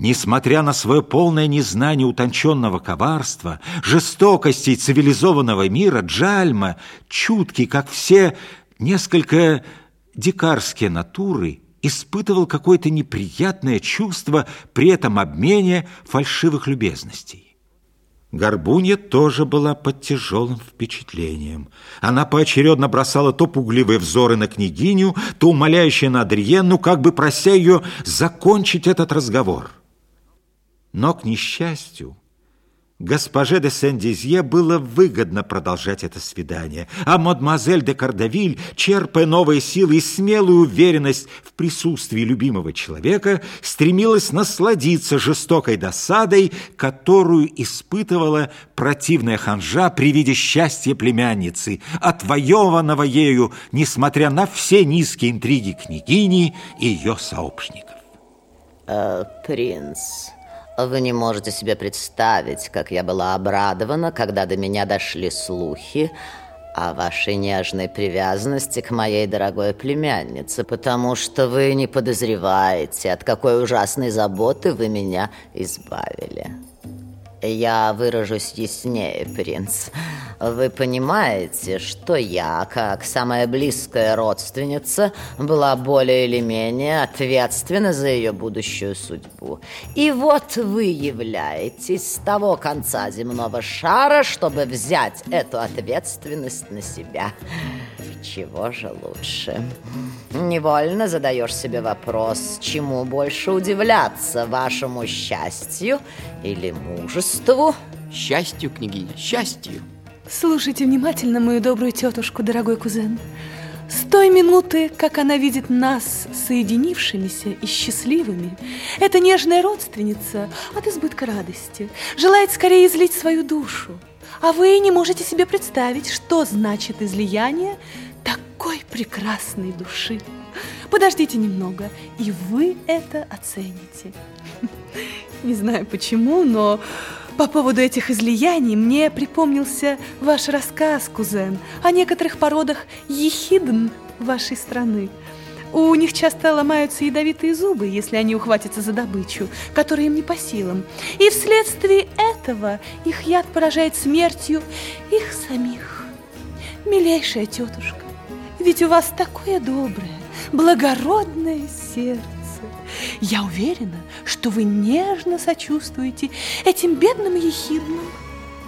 Несмотря на свое полное незнание утонченного коварства, жестокости цивилизованного мира, Джальма, чуткий, как все, несколько дикарские натуры, испытывал какое-то неприятное чувство при этом обмене фальшивых любезностей. Горбунья тоже была под тяжелым впечатлением. Она поочередно бросала то пугливые взоры на княгиню, то умоляющие на Адриенну, как бы прося ее закончить этот разговор. Но, к несчастью, госпоже де Сен-Дизье было выгодно продолжать это свидание, а мадемуазель де Кардавиль, черпая новые силы и смелую уверенность в присутствии любимого человека, стремилась насладиться жестокой досадой, которую испытывала противная ханжа при виде счастья племянницы, отвоеванного ею, несмотря на все низкие интриги княгини и ее сообщников. Э, принц... Вы не можете себе представить, как я была обрадована, когда до меня дошли слухи о вашей нежной привязанности к моей дорогой племяннице, потому что вы не подозреваете, от какой ужасной заботы вы меня избавили. Я выражусь яснее, принц. Вы понимаете, что я, как самая близкая родственница, была более или менее ответственна за ее будущую судьбу. И вот вы являетесь с того конца земного шара, чтобы взять эту ответственность на себя. Чего же лучше? Невольно задаешь себе вопрос, чему больше удивляться, вашему счастью или мужеству? Счастью, княгиня, счастью. Слушайте внимательно мою добрую тетушку, дорогой кузен. С той минуты, как она видит нас соединившимися и счастливыми, эта нежная родственница от избытка радости желает скорее излить свою душу. А вы не можете себе представить, что значит излияние такой прекрасной души. Подождите немного, и вы это оцените. Не знаю почему, но по поводу этих излияний мне припомнился ваш рассказ, кузен, о некоторых породах ехидн вашей страны. У них часто ломаются ядовитые зубы, если они ухватятся за добычу, которая им не по силам. И вследствие этого их яд поражает смертью их самих. Милейшая тетушка, ведь у вас такое доброе, благородное сердце. Я уверена, что вы нежно сочувствуете этим бедным ехидным.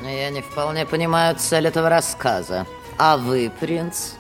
Я не вполне понимаю цель этого рассказа. А вы, принц?